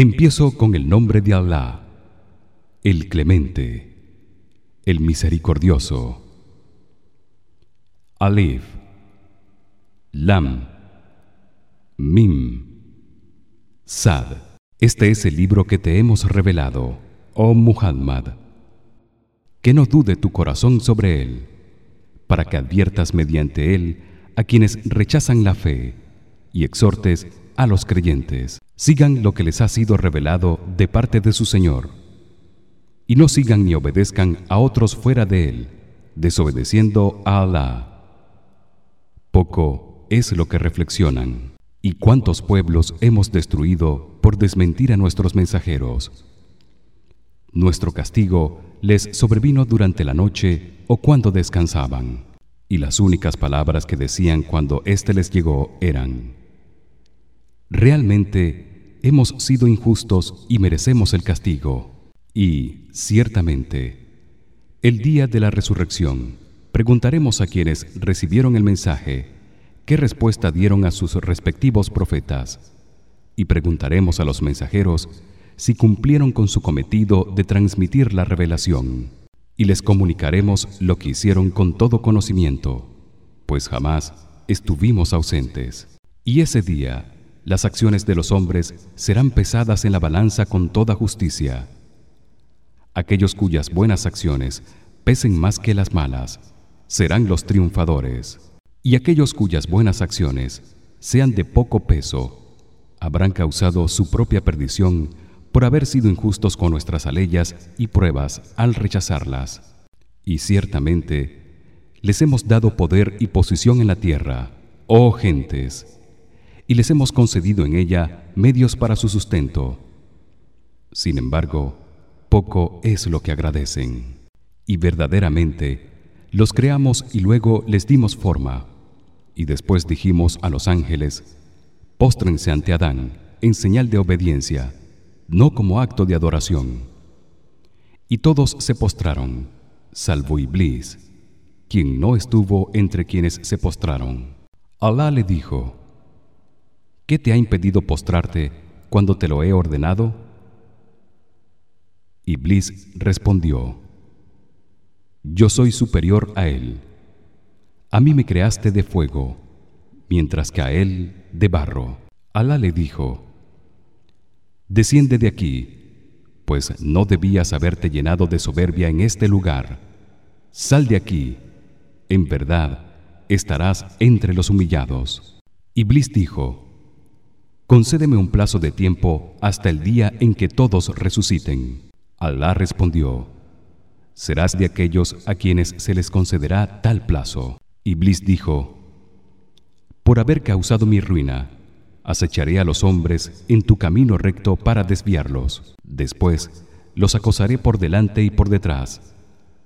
Empiezo con el nombre de Allah, el Clemente, el Misericordioso. Alif Lam Mim Sad Este es el libro que te hemos revelado, oh Muhammad. Que no dude tu corazón sobre él, para que adviertas mediante él a quienes rechazan la fe y exhortes a los creyentes. Sigan lo que les ha sido revelado de parte de su Señor. Y no sigan ni obedezcan a otros fuera de él desobedeciendo a Allah poco es lo que reflexionan. Y cuántos pueblos hemos destruido por desmentir a nuestros mensajeros nuestro castigo les sobrevino durante la noche o cuando descansaban. Y las únicas palabras que decían cuando éste les llegó eran realmente hemos sido injustos y merecemos el castigo. Y ciertamente el día de la resurrección preguntaremos a quienes recibieron el mensaje qué respuesta dieron a sus respectivos profetas y preguntaremos a los mensajeros si cumplieron con su cometido de transmitir la revelación. Y les comunicaremos lo que hicieron con todo conocimiento pues jamás estuvimos ausentes. Y ese día las acciones de los hombres serán pesadas en la balanza con toda justicia. Aquellos cuyas buenas acciones pesen más que las malas serán los triunfadores. Y aquellos cuyas buenas acciones sean de poco peso habrán causado su propia perdición por haber sido injustos con nuestras aleyas y pruebas al rechazarlas. Y ciertamente les hemos dado poder y posición en la tierra oh gentes y les hemos concedido en ella medios para su sustento. Sin embargo, poco es lo que agradecen. Y verdaderamente los creamos y luego les dimos forma. Y después dijimos a los ángeles: Póstrense ante Adán en señal de obediencia, no como acto de adoración. Y todos se postraron, salvo Iblis, quien no estuvo entre quienes se postraron. Alá le dijo: ¿Qué te ha impedido postrarte cuando te lo he ordenado? Iblis respondió: Yo soy superior a él. A mí me creaste de fuego, mientras que a él de barro. Alá le dijo: Desciende de aquí, pues no debías haberte llenado de soberbia en este lugar. Sal de aquí. En verdad, estarás entre los humillados. Iblis dijo: concédeme un plazo de tiempo hasta el día en que todos resuciten. Alá respondió serás de aquellos a quienes se les concederá tal plazo. Iblis dijo por haber causado mi ruina acecharé a los hombres en tu camino recto para desviarlos. Después los acosaré por delante y por detrás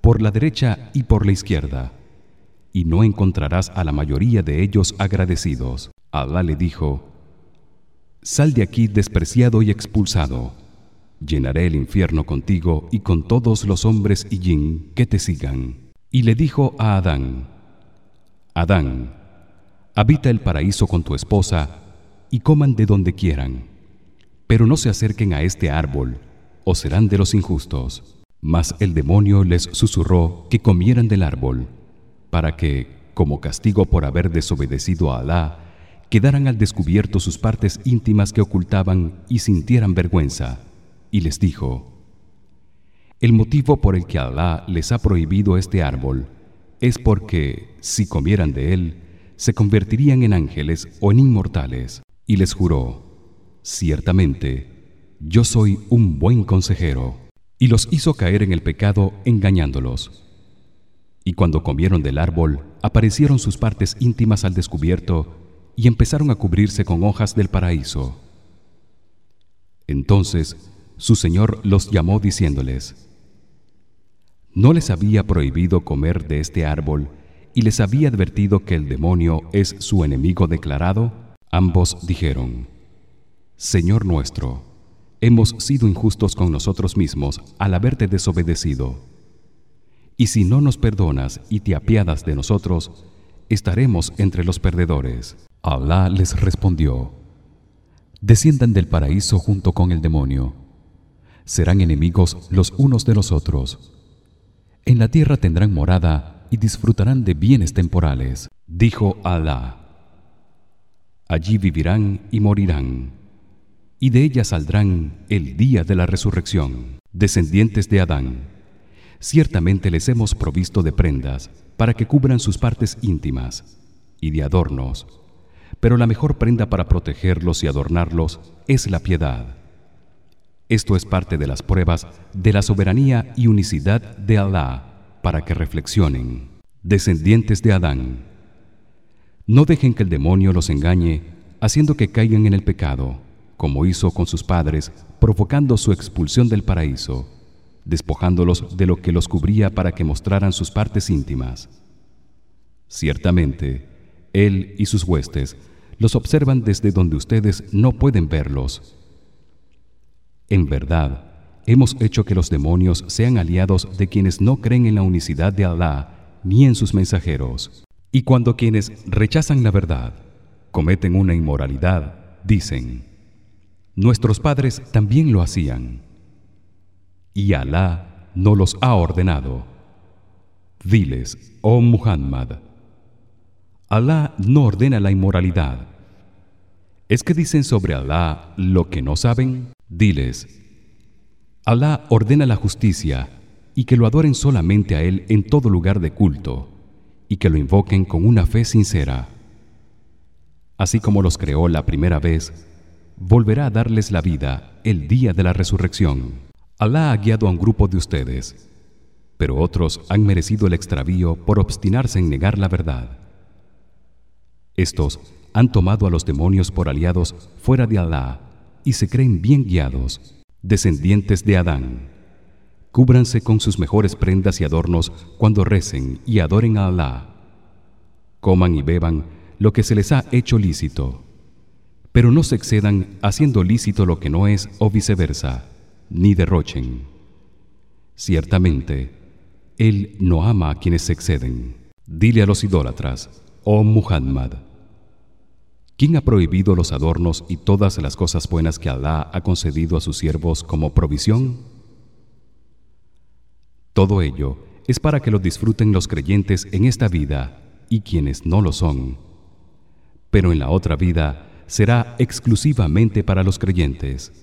por la derecha y por la izquierda y no encontrarás a la mayoría de ellos agradecidos. Alá le dijo Sal de aquí despreciado y expulsado. Llenaré el infierno contigo y con todos los hombres y jin que te sigan. Y le dijo a Adán: Adán, habita el paraíso con tu esposa y coman de donde quieran, pero no se acerquen a este árbol o serán de los injustos. Mas el demonio les susurró que comieran del árbol, para que, como castigo por haber desobedecido a Alá, quedaran al descubierto sus partes íntimas que ocultaban y sintieran vergüenza y les dijo El motivo por el que Alá les ha prohibido este árbol es porque si comieran de él se convertirían en ángeles o en inmortales y les juró ciertamente yo soy un buen consejero y los hizo caer en el pecado engañándolos. Y cuando comieron del árbol aparecieron sus partes íntimas al descubierto y empezaron a cubrirse con hojas del paraíso. Entonces su Señor los llamó diciéndoles: ¿No les había prohibido comer de este árbol y les había advertido que el demonio es su enemigo declarado? Ambos dijeron: Señor nuestro, hemos sido injustos con nosotros mismos al haberte desobedecido. Y si no nos perdonas y te apiadas de nosotros, estaremos entre los perdedores. Alá les respondió: desciendan del paraíso junto con el demonio. Serán enemigos los unos de los otros. En la tierra tendrán morada y disfrutarán de bienes temporales dijo Alá. Allí vivirán y morirán y de ella saldrán el día de la resurrección descendientes de Adán. Ciertamente les hemos provisto de prendas para que cubran sus partes íntimas y de adornos pero la mejor prenda para protegerlos y adornarlos es la piedad. Esto es parte de las pruebas de la soberanía y unicidad de Alá para que reflexionen. Descendientes de Adán no dejen que el demonio los engañe haciendo que caigan en el pecado como hizo con sus padres provocando su expulsión del paraíso despojándolos de lo que los cubría para que mostraran sus partes íntimas. Ciertamente él y sus huestes. Los observan desde donde ustedes no pueden verlos. En verdad hemos hecho que los demonios sean aliados de quienes no creen en la unicidad de Alá ni en sus mensajeros. Y cuando quienes rechazan la verdad cometen una inmoralidad dicen nuestros padres también lo hacían y Alá no los ha ordenado. Diles oh Muhammad Alá no ordena la inmoralidad ¿Es que dicen sobre Alá lo que no saben? Diles: Alá ordena la justicia y que lo adoren solamente a él en todo lugar de culto y que lo invoquen con una fe sincera. Así como los creó la primera vez, volverá a darles la vida el día de la resurrección. Alá ha guiado a un grupo de ustedes, pero otros han merecido el extravío por obstinarse en negar la verdad. Estos han tomado a los demonios por aliados fuera de Alá y se creen bien guiados, descendientes de Adán. Cúbranse con sus mejores prendas y adornos cuando recen y adoren a Alá. Coman y beban lo que se les ha hecho lícito, pero no se excedan haciendo lícito lo que no es o viceversa, ni derrochen. Ciertamente, él no ama a quienes se exceden. Dile a los idólatras: Oh Muhammad, ¿quién ha prohibido los adornos y todas las cosas buenas que Alá ha concedido a sus siervos como provisión? Todo ello es para que lo disfruten los creyentes en esta vida y quienes no lo son. Pero en la otra vida será exclusivamente para los creyentes.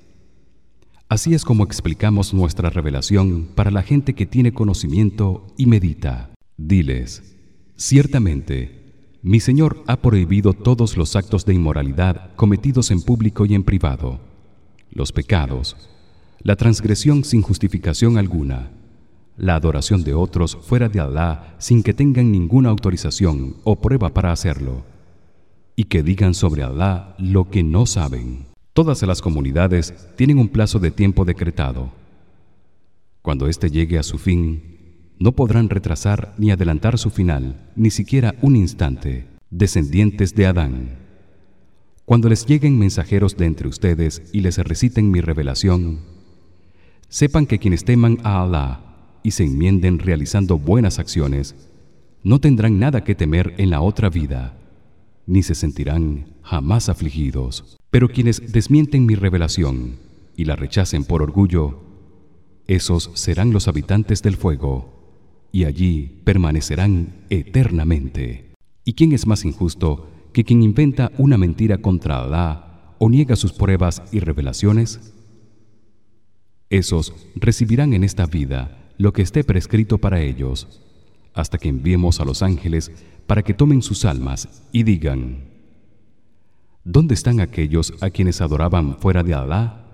Así es como explicamos nuestra revelación para la gente que tiene conocimiento y medita. Diles: Ciertamente mi Señor ha prohibido todos los actos de inmoralidad cometidos en público y en privado, los pecados, la transgresión sin justificación alguna, la adoración de otros fuera de Alá sin que tengan ninguna autorización o prueba para hacerlo, y que digan sobre Alá lo que no saben. Todas las comunidades tienen un plazo de tiempo decretado. Cuando éste llegue a su fin, no podrán retrasar ni adelantar su final ni siquiera un instante descendientes de Adán. Cuando les lleguen mensajeros de entre ustedes y les reciten mi revelación sepan que quienes teman a Alá y se enmienden realizando buenas acciones no tendrán nada que temer en la otra vida ni se sentirán jamás afligidos. Pero quienes desmienten mi revelación y la rechacen por orgullo esos serán los habitantes del fuego y allí permanecerán eternamente. ¿Y quién es más injusto que quien inventa una mentira contra Alá o niega sus pruebas y revelaciones? Esos recibirán en esta vida lo que esté prescrito para ellos, hasta que enviemos a los ángeles para que tomen sus almas y digan: ¿Dónde están aquellos a quienes adoraban fuera de Alá?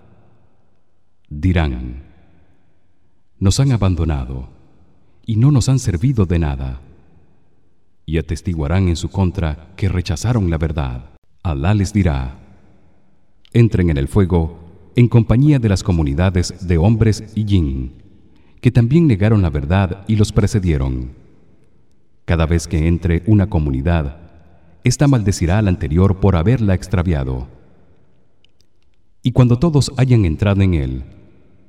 Dirán: Nos han abandonado y no nos han servido de nada. Y atestiguarán en su contra que rechazaron la verdad. Alá les dirá: Entren en el fuego en compañía de las comunidades de hombres y jin, que también negaron la verdad y los precedieron. Cada vez que entre una comunidad, esta maldecirá al anterior por haberla extraviado. Y cuando todos hayan entrado en él,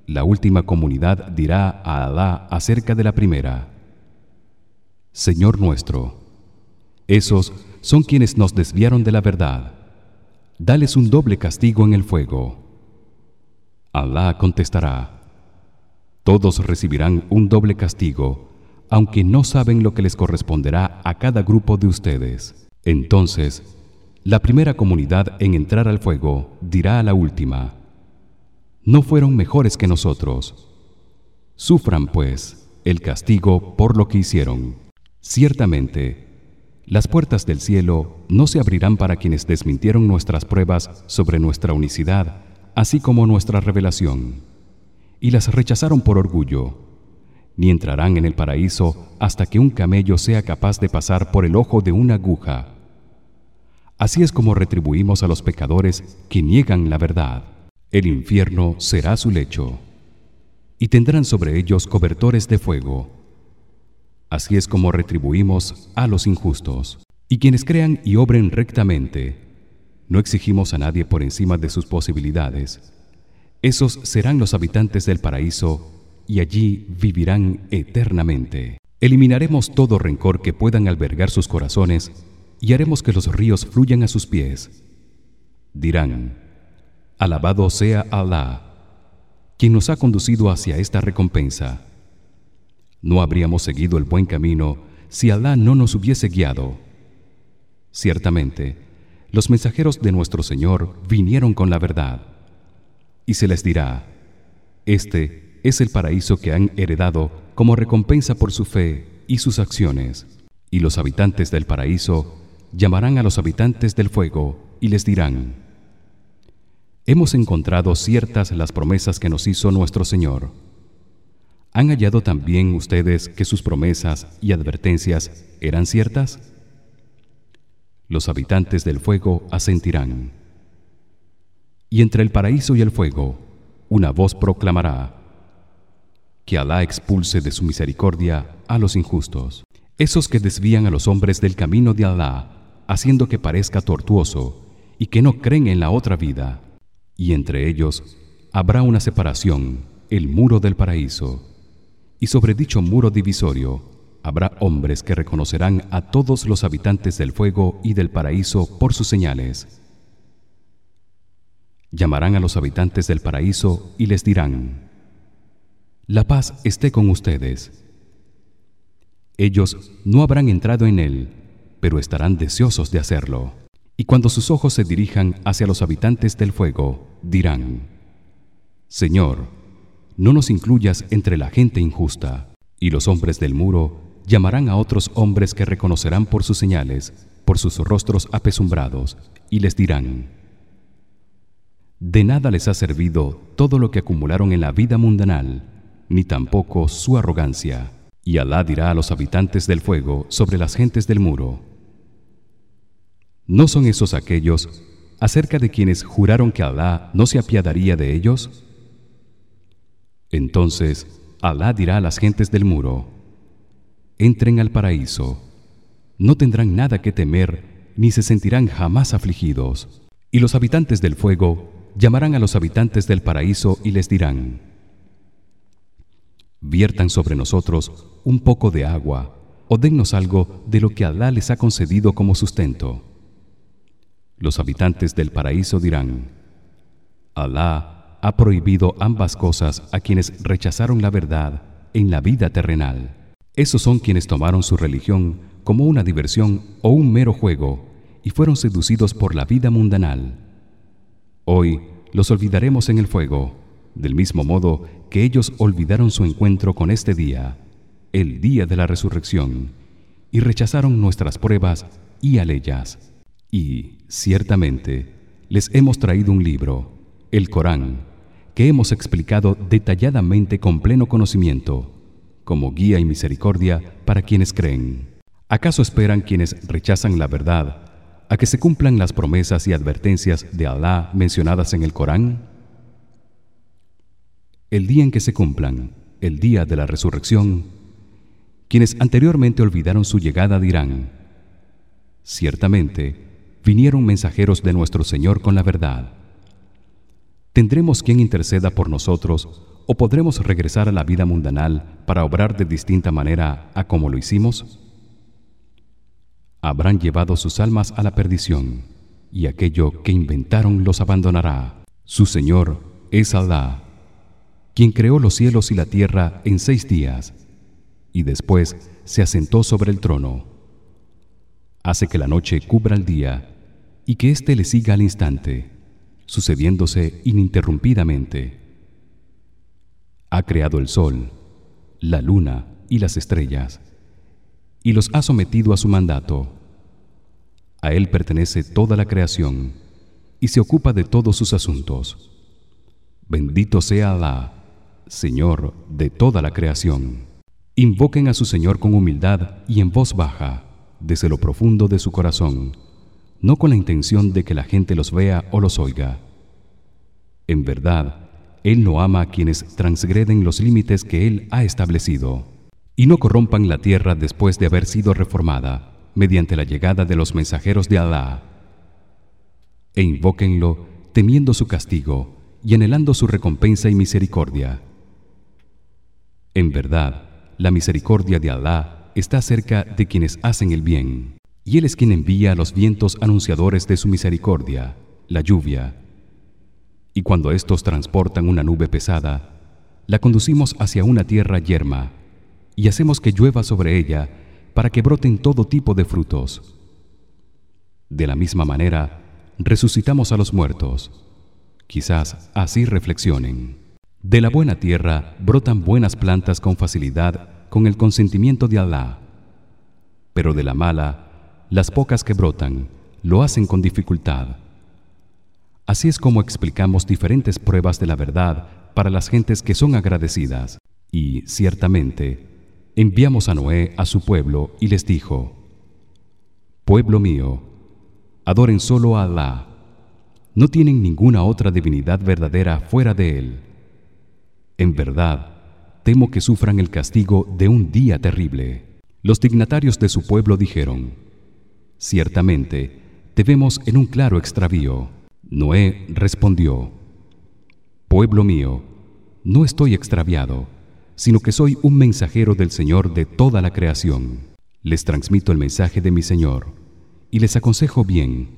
la última comunidad dirá a Alá acerca de la primera: Señor nuestro, esos son quienes nos desviaron de la verdad. dales un doble castigo en el fuego. Alá contestará todos recibirán un doble castigo aunque no saben lo que les corresponderá a cada grupo de ustedes. Entonces la primera comunidad en entrar al fuego dirá a la última no fueron mejores que nosotros. Sufran pues el castigo por lo que hicieron. Ciertamente las puertas del cielo no se abrirán para quienes desmintieron nuestras pruebas sobre nuestra unicidad así como nuestra revelación y las rechazaron por orgullo ni entrarán en el paraíso hasta que un camello sea capaz de pasar por el ojo de una aguja. Así es como retribuimos a los pecadores que niegan la verdad el infierno será su lecho y tendrán sobre ellos cobertores de fuego Así es como retribuimos a los injustos. Y quienes crean y obren rectamente, no exigimos a nadie por encima de sus posibilidades. Esos serán los habitantes del paraíso y allí vivirán eternamente. Eliminaremos todo rencor que puedan albergar sus corazones y haremos que los ríos fluyan a sus pies. Dirán: Alabado sea Alá, quien nos ha conducido hacia esta recompensa. No habríamos seguido el buen camino si Alá no nos hubiese guiado. Ciertamente, los mensajeros de nuestro Señor vinieron con la verdad. Y se les dirá: Este es el paraíso que han heredado como recompensa por su fe y sus acciones. Y los habitantes del paraíso llamarán a los habitantes del fuego y les dirán: Hemos encontrado ciertas las promesas que nos hizo nuestro Señor ¿Han hallado también ustedes que sus promesas y advertencias eran ciertas? Los habitantes del fuego asentirán. Y entre el paraíso y el fuego, una voz proclamará: Que Alá expulse de su misericordia a los injustos, esos que desvían a los hombres del camino de Alá, haciendo que parezca tortuoso y que no creen en la otra vida. Y entre ellos habrá una separación, el muro del paraíso y sobre dicho muro divisorio habrá hombres que reconocerán a todos los habitantes del fuego y del paraíso por sus señales. Llamarán a los habitantes del paraíso y les dirán: La paz esté con ustedes. Ellos no habrán entrado en él, pero estarán deseosos de hacerlo. Y cuando sus ojos se dirijan hacia los habitantes del fuego, dirán: Señor, no nos incluyas entre la gente injusta. Y los hombres del muro llamarán a otros hombres que reconocerán por sus señales por sus rostros apesumbrados y les dirán de nada les ha servido todo lo que acumularon en la vida mundanal ni tampoco su arrogancia. Y Alá dirá a los habitantes del fuego sobre las gentes del muro ¿No son esos aquellos acerca de quienes juraron que Alá no se apiadaría de ellos? Entonces Alá dirá a las gentes del muro: Entren al paraíso. No tendrán nada que temer ni se sentirán jamás afligidos. Y los habitantes del fuego llamarán a los habitantes del paraíso y les dirán: Viertan sobre nosotros un poco de agua o dennos algo de lo que Alá les ha concedido como sustento. Los habitantes del paraíso dirán: Alá ha prohibido ambas cosas a quienes rechazaron la verdad en la vida terrenal. Esos son quienes tomaron su religión como una diversión o un mero juego y fueron seducidos por la vida mundanal. Hoy los olvidaremos en el fuego, del mismo modo que ellos olvidaron su encuentro con este día, el día de la resurrección, y rechazaron nuestras pruebas y aleyas. Y ciertamente les hemos traído un libro, el Corán, que hemos explicado detalladamente con pleno conocimiento, como guía y misericordia para quienes creen. ¿Acaso esperan quienes rechazan la verdad a que se cumplan las promesas y advertencias de Alá mencionadas en el Corán? El día en que se cumplan, el día de la resurrección, quienes anteriormente olvidaron su llegada dirán: Ciertamente vinieron mensajeros de nuestro Señor con la verdad ¿Tendremos quien interceda por nosotros o podremos regresar a la vida mundanal para obrar de distinta manera a como lo hicimos? Habrán llevado sus almas a la perdición y aquello que inventaron los abandonará. Su Señor es Alá, quien creó los cielos y la tierra en seis días y después se asentó sobre el trono. Hace que la noche cubra el día y que éste le siga al instante, sucediéndose ininterrumpidamente. Ha creado el sol, la luna y las estrellas y los ha sometido a su mandato. A él pertenece toda la creación y se ocupa de todos sus asuntos. Bendito sea Alá, Señor de toda la creación. Invoquen a su Señor con humildad y en voz baja, desde lo profundo de su corazón, no con la intención de que la gente los vea o los oiga. En verdad, él no ama a quienes transgreden los límites que él ha establecido y no corrompan la tierra después de haber sido reformada mediante la llegada de los mensajeros de Alá. E invóquenlo temiendo su castigo y anhelando su recompensa y misericordia. En verdad, la misericordia de Alá está cerca de quienes hacen el bien, y él es quien envía a los vientos anunciadores de su misericordia, la lluvia. Y cuando estos transportan una nube pesada, la conducimos hacia una tierra yerma y hacemos que llueva sobre ella para que broten todo tipo de frutos. De la misma manera, resucitamos a los muertos. Quizás así reflexionen. De la buena tierra brotan buenas plantas con facilidad con el consentimiento de Alá. Pero de la mala, las pocas que brotan lo hacen con dificultad. Así es como explicamos diferentes pruebas de la verdad para las gentes que son agradecidas y ciertamente enviamos a Noé a su pueblo y les dijo: Pueblo mío, adoren solo a Alá. No tienen ninguna otra divinidad verdadera fuera de él. En verdad, temo que sufran el castigo de un día terrible. Los dignatarios de su pueblo dijeron: Ciertamente, te vemos en un claro extravío. Noé respondió: Pueblo mío, no estoy extraviado sino que soy un mensajero del Señor de toda la creación. Les transmito el mensaje de mi Señor y les aconsejo bien.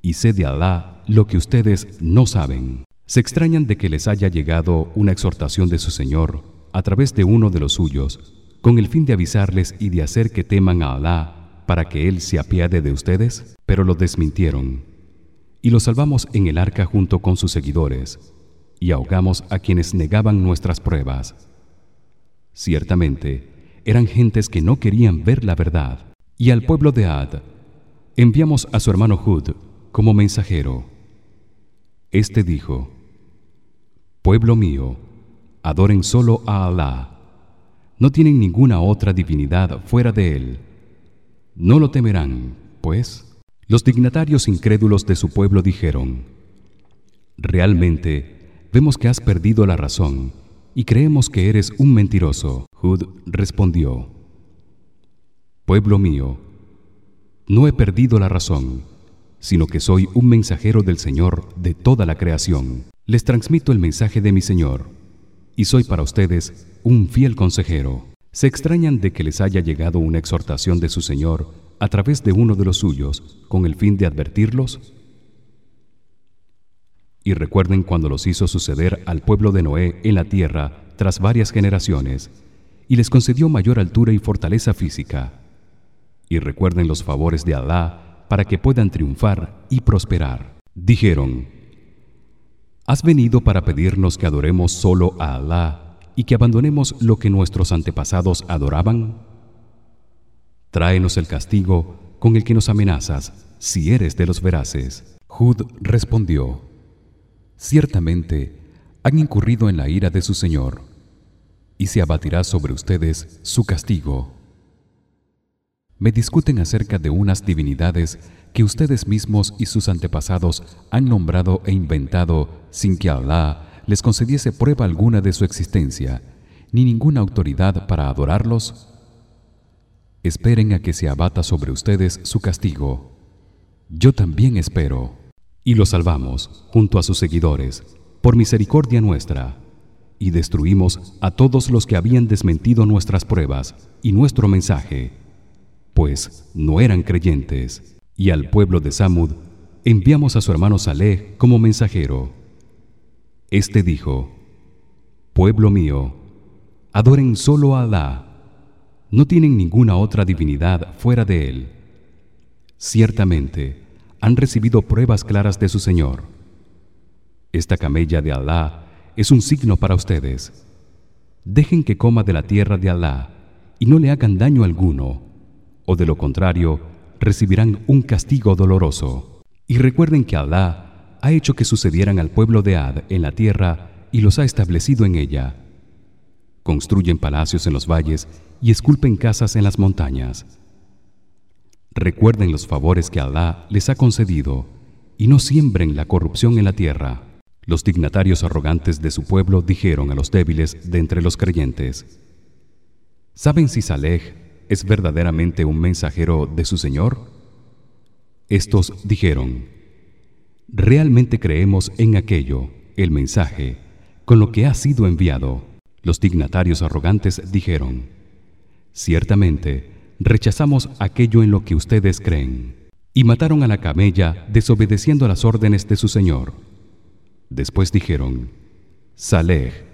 Y sé de Alá lo que ustedes no saben. Se extrañan de que les haya llegado una exhortación de su Señor a través de uno de los suyos, con el fin de avisarles y de hacer que teman a Alá para que él se apiade de ustedes, pero lo desmintieron. Y lo salvamos en el arca junto con sus seguidores y ahogamos a quienes negaban nuestras pruebas. Ciertamente, eran gentes que no querían ver la verdad. Y al pueblo de Ad enviamos a su hermano Hud como mensajero. Este dijo: Pueblo mío, adoren solo a Alá. No tienen ninguna otra divinidad fuera de él. No lo temerán, pues los dignatarios incrédulos de su pueblo dijeron: Realmente vemos que has perdido la razón y creemos que eres un mentiroso. Hud respondió: Pueblo mío, no he perdido la razón, sino que soy un mensajero del Señor de toda la creación. Les transmito el mensaje de mi Señor y soy para ustedes un fiel consejero. ¿Se extrañan de que les haya llegado una exhortación de su Señor a través de uno de los suyos con el fin de advertirlos? Y recuerden cuando los hizo suceder al pueblo de Noé en la tierra tras varias generaciones y les concedió mayor altura y fortaleza física. Y recuerden los favores de Alá para que puedan triunfar y prosperar. Dijeron: ¿Has venido para pedirnos que adoremos solo a Alá y que abandonemos lo que nuestros antepasados adoraban? Tráenos el castigo con el que nos amenazas si eres de los veraces. Hud respondió: Ciertamente han incurrido en la ira de su Señor y se abatirá sobre ustedes su castigo. Me discuten acerca de unas divinidades que ustedes mismos y sus antepasados han nombrado e inventado sin que Alá les concediese prueba alguna de su existencia ni ninguna autoridad para adorarlos. Esperen a que se abata sobre ustedes su castigo. Yo también espero y lo salvamos junto a sus seguidores por misericordia nuestra y destruimos a todos los que habían desmentido nuestras pruebas y nuestro mensaje pues no eran creyentes y al pueblo de Samud enviamos a su hermano Saleh como mensajero. Este dijo: Pueblo mío, adoren solo a Alá. No tienen ninguna otra divinidad fuera de él. Ciertamente han recibido pruebas claras de su Señor. Esta camella de Alá es un signo para ustedes. Dejen que coma de la tierra de Alá y no le hagan daño alguno, o de lo contrario recibirán un castigo doloroso. Y recuerden que Alá ha hecho que sucedieran al pueblo de Ad en la tierra y los ha establecido en ella. Construyen palacios en los valles y esculpen casas en las montañas. Recuerden los favores que Alá les ha concedido y no siembren la corrupción en la tierra. Los dignatarios arrogantes de su pueblo dijeron a los débiles de entre los creyentes: ¿Saben si Saleh es verdaderamente un mensajero de su Señor? Estos dijeron: Realmente creemos en aquello, el mensaje, con lo que ha sido enviado. Los dignatarios arrogantes dijeron: Ciertamente rechazamos aquello en lo que ustedes creen. Y mataron a la camella desobedeciendo las órdenes de su Señor. Después dijeron: Saleh,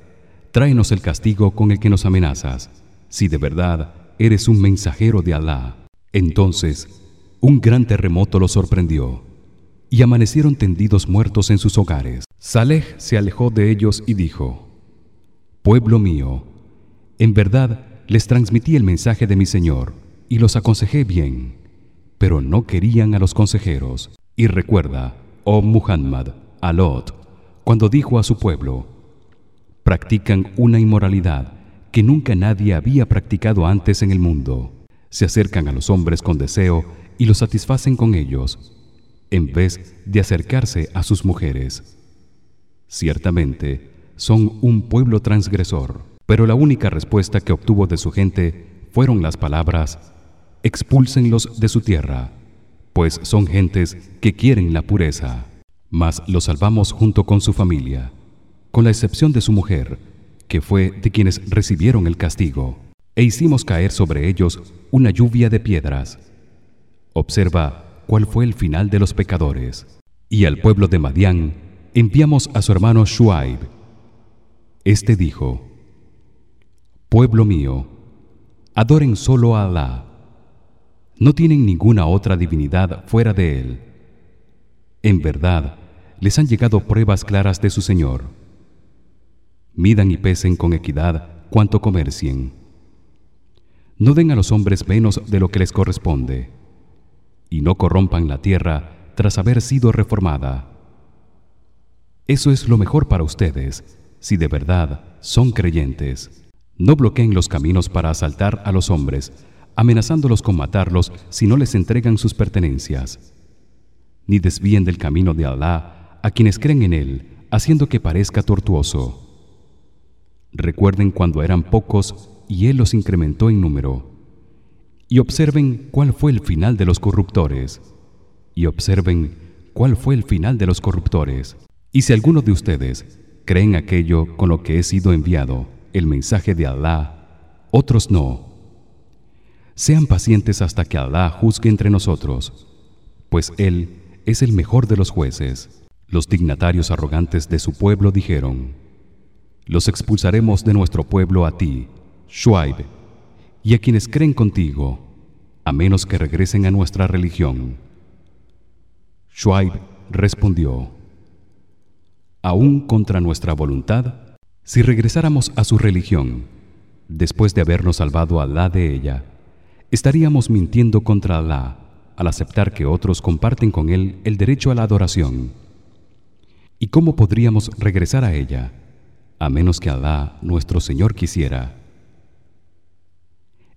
tráenos el castigo con el que nos amenazas, si de verdad eres un mensajero de Alá. Entonces, un gran terremoto los sorprendió y amanecieron tendidos muertos en sus hogares. Saleh se alejó de ellos y dijo: Pueblo mío, en verdad les transmití el mensaje de mi Señor y los aconsejé bien, pero no querían a los consejeros. Y recuerda, oh Muhammad, a cuando dijo a su pueblo: Practican una inmoralidad que nunca nadie había practicado antes en el mundo. Se acercan a los hombres con deseo y los satisfacen con ellos, en vez de acercarse a sus mujeres. Ciertamente, son un pueblo transgresor, pero la única respuesta que obtuvo de su gente fueron las palabras: expúlsenlos de su tierra, pues son gentes que quieren la pureza mas lo salvamos junto con su familia con la excepción de su mujer que fue de quienes recibieron el castigo e hicimos caer sobre ellos una lluvia de piedras. Observa cuál fue el final de los pecadores. Y al pueblo de Madián enviamos a su hermano Shuaib. Este dijo pueblo mío adoren solo a Alá. No tienen ninguna otra divinidad fuera de él. En verdad, les han llegado pruebas claras de su Señor. Midan y pesen con equidad cuanto comercien. No den a los hombres menos de lo que les corresponde, y no corrompan la tierra tras haber sido reformada. Eso es lo mejor para ustedes, si de verdad son creyentes. No bloqueen los caminos para asaltar a los hombres, amenazándolos con matarlos si no les entregan sus pertenencias ni desvíen del camino de Alá a quienes creen en él, haciendo que parezca tortuoso. Recuerden cuando eran pocos y él los incrementó en número. Y observen cuál fue el final de los corruptores. Y observen cuál fue el final de los corruptores. Y si alguno de ustedes creen aquello con lo que he sido enviado, el mensaje de Alá, otros no. Sean pacientes hasta que Alá juzgue entre nosotros, pues él es el mejor de los jueces. Los dignatarios arrogantes de su pueblo dijeron: Los expulsaremos de nuestro pueblo a ti, Shuaib, y a quienes creen contigo, a menos que regresen a nuestra religión. Shuaib respondió: Aún contra nuestra voluntad, si regresáramos a su religión, después de habernos salvado a Alá de ella, estaríamos mintiendo contra Alá al aceptar que otros comparten con él el derecho a la adoración. ¿Y cómo podríamos regresar a ella a menos que Alá, nuestro Señor quisiera?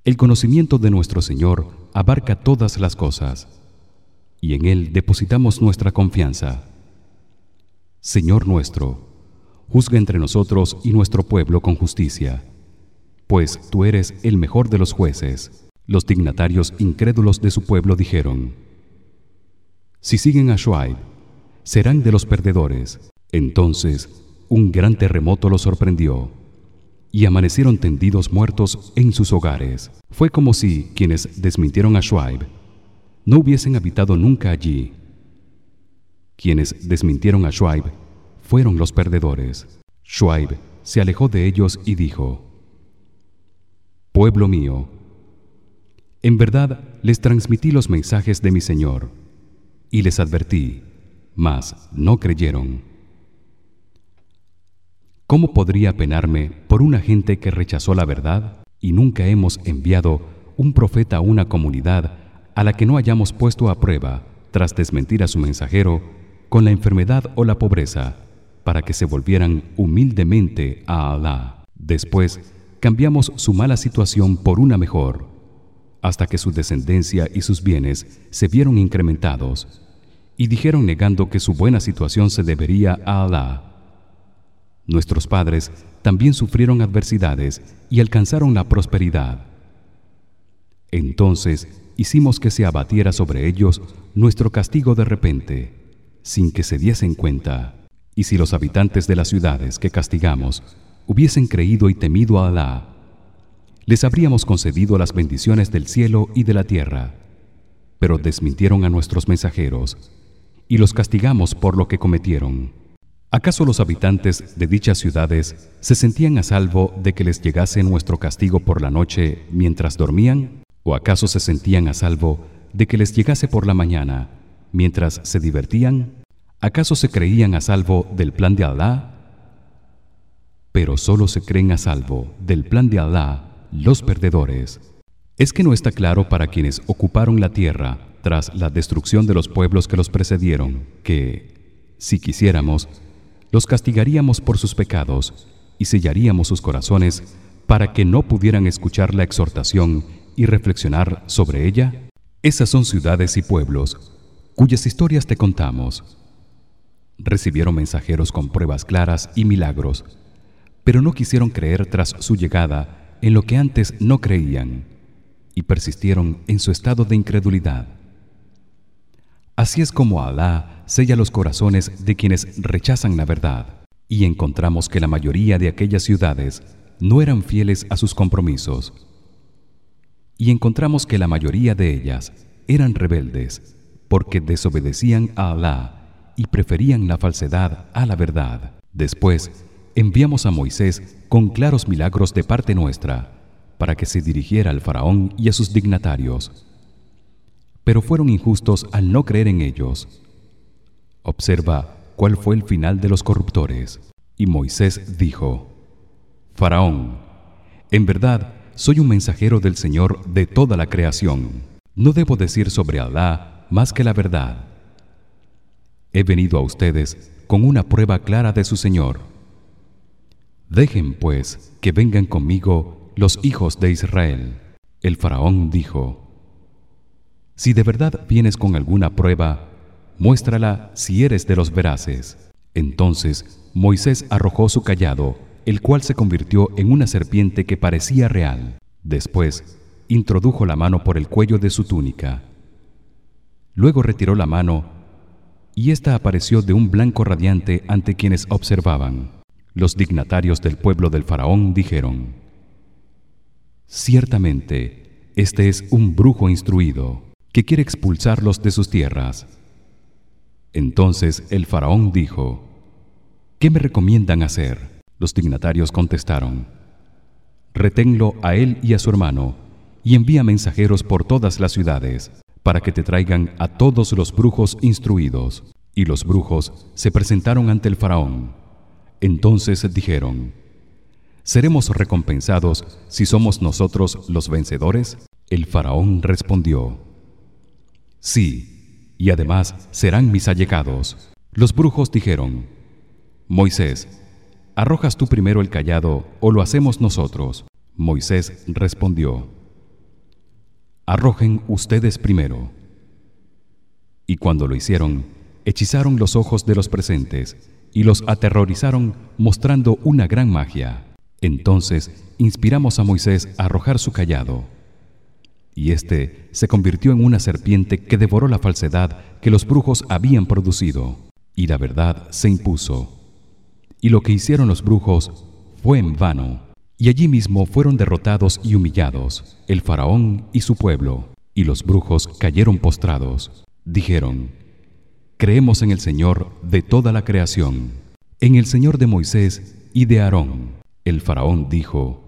El conocimiento de nuestro Señor abarca todas las cosas y en él depositamos nuestra confianza. Señor nuestro, juzga entre nosotros y nuestro pueblo con justicia, pues tú eres el mejor de los jueces. Los dignatarios incrédulos de su pueblo dijeron: Si siguen a Shuaib, serán de los perdedores. Entonces, un gran terremoto los sorprendió y amanecieron tendidos muertos en sus hogares. Fue como si quienes desmintieron a Shuaib no hubiesen habitado nunca allí. quienes desmintieron a Shuaib fueron los perdedores Shuaib se alejó de ellos y dijo Pueblo mío en verdad les transmití los mensajes de mi Señor y les advertí mas no creyeron ¿Cómo podría penarme por una gente que rechazó la verdad y nunca hemos enviado un profeta a una comunidad a la que no hayamos puesto a prueba tras desmentir a su mensajero con la enfermedad o la pobreza para que se volvieran humildemente a Alá después cambiamos su mala situación por una mejor hasta que su descendencia y sus bienes se vieron incrementados y dijeron negando que su buena situación se debería a Alá nuestros padres también sufrieron adversidades y alcanzaron la prosperidad. Entonces hicimos que se abatiera sobre ellos nuestro castigo de repente sin que se diesen cuenta. Y si los habitantes de las ciudades que castigamos hubiesen creído y temido a Alá les habríamos concedido las bendiciones del cielo y de la tierra. Pero desmintieron a nuestros mensajeros y los castigamos por lo que cometieron ¿Acaso los habitantes de dichas ciudades se sentían a salvo de que les llegase nuestro castigo por la noche mientras dormían? ¿O acaso se sentían a salvo de que les llegase por la mañana mientras se divertían? ¿Acaso se creían a salvo del plan de Alá? Pero solo se creen a salvo del plan de Alá los perdedores. Es que no está claro para quienes ocuparon la tierra tras la destrucción de los pueblos que los precedieron que si quisiéramos los castigaríamos por sus pecados y sellaríamos sus corazones para que no pudieran escuchar la exhortación y reflexionar sobre ella. Esas son ciudades y pueblos cuyas historias te contamos. Recibieron mensajeros con pruebas claras y milagros pero no quisieron creer tras su llegada en lo que antes no creían y persistieron en su estado de incredulidad así es como Alá sella los corazones de quienes rechazan la verdad. Y encontramos que la mayoría de aquellas ciudades no eran fieles a sus compromisos. Y encontramos que la mayoría de ellas eran rebeldes porque desobedecían a Alá y preferían la falsedad a la verdad. Después enviamos a Moisés con claros milagros de parte nuestra para que se dirigiera al faraón y a sus dignatarios pero fueron injustos al no creer en ellos Observa cuál fue el final de los corruptores. Y Moisés dijo: Faraón, en verdad soy un mensajero del Señor de toda la creación. No debo decir sobre Alá más que la verdad. He venido a ustedes con una prueba clara de su Señor. Dejen pues que vengan conmigo los hijos de Israel. El faraón dijo: Si de verdad vienes con alguna prueba, muéstrala si eres de los veraces. Entonces Moisés arrojó su callado el cual se convirtió en una serpiente que parecía real. Después introdujo la mano por el cuello de su túnica. Luego retiró la mano y ésta apareció de un blanco radiante ante quienes observaban. Los dignatarios del pueblo del faraón dijeron ciertamente este es un brujo instruido que quiere expulsarlos de sus tierras entonces el faraón dijo: ¿Qué me recomiendan hacer? Los dignatarios contestaron: Reténlo a él y a su hermano y envía mensajeros por todas las ciudades para que te traigan a todos los brujos instruidos. Y los brujos se presentaron ante el faraón. Entonces dijeron: ¿Seremos recompensados si somos nosotros los vencedores? El faraón respondió: Sí, y además serán mis allegados. Los brujos dijeron: Moisés, ¿arrojas tú primero el callado o lo hacemos nosotros? Moisés respondió: Arrojen ustedes primero. Y cuando lo hicieron, hechizaron los ojos de los presentes y los aterrorizaron mostrando una gran magia. Entonces inspiramos a Moisés a arrojar su callado y éste se convirtió en una serpiente que devoró la falsedad que los brujos habían producido. Y la verdad se impuso. Y lo que hicieron los brujos fue en vano. Y allí mismo fueron derrotados y humillados el faraón y su pueblo. Y los brujos cayeron postrados. Dijeron creemos en el Señor de toda la creación en el Señor de Moisés y de Aarón el faraón dijo